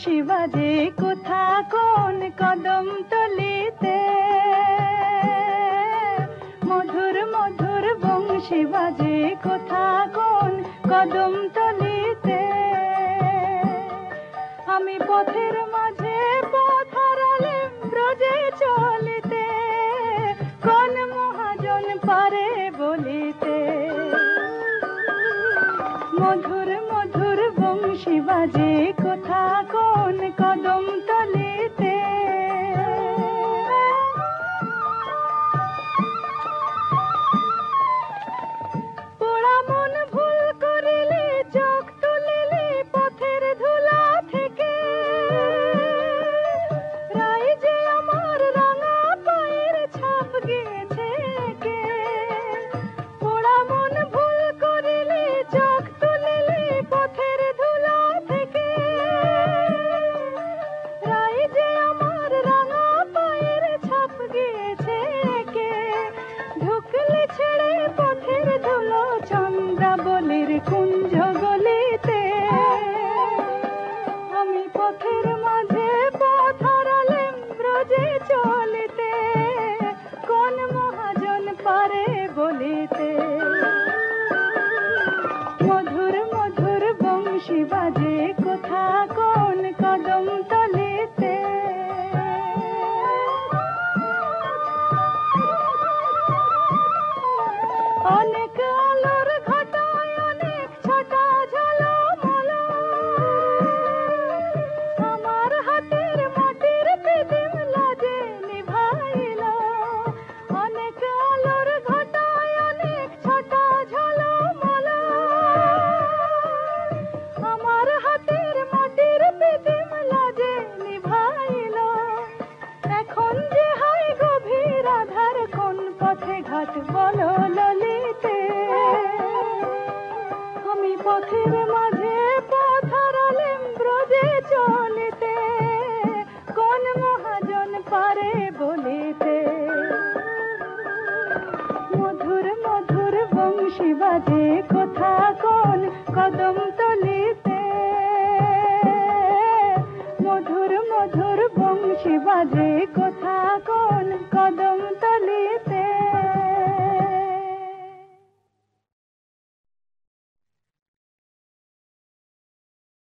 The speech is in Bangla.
শিবাজি, কোথা কোন কদম তলিতে? মধুর মধুর বংশিবাজি কোথা কোন কদম তলিতে? আমি পথের মাঝে পথার ব্রজে চলিতে, কোন মহাজন পারে বলিতে? বাজে কোথা কোন কদম তলিতে চন্দ্রাবলীর কুঞ্জ গলিতে। আমি পথের মাঝে পথ হারালেম ব্রজে চলিতে। কোন মহাজন পারে বলিতে। মধুর মধুর বংশী বাজে কোথা। পথে ঘাট বলো ললিতে। আমি পথের মাঝে পথারালেম ব্রজে চলিতে। কোন মহাজন পারে বলিতে। মধুর মধুর বংশী বাজে কোথা কোন কদম তলিতে। মধুর মধুর বংশী বাজে কোথা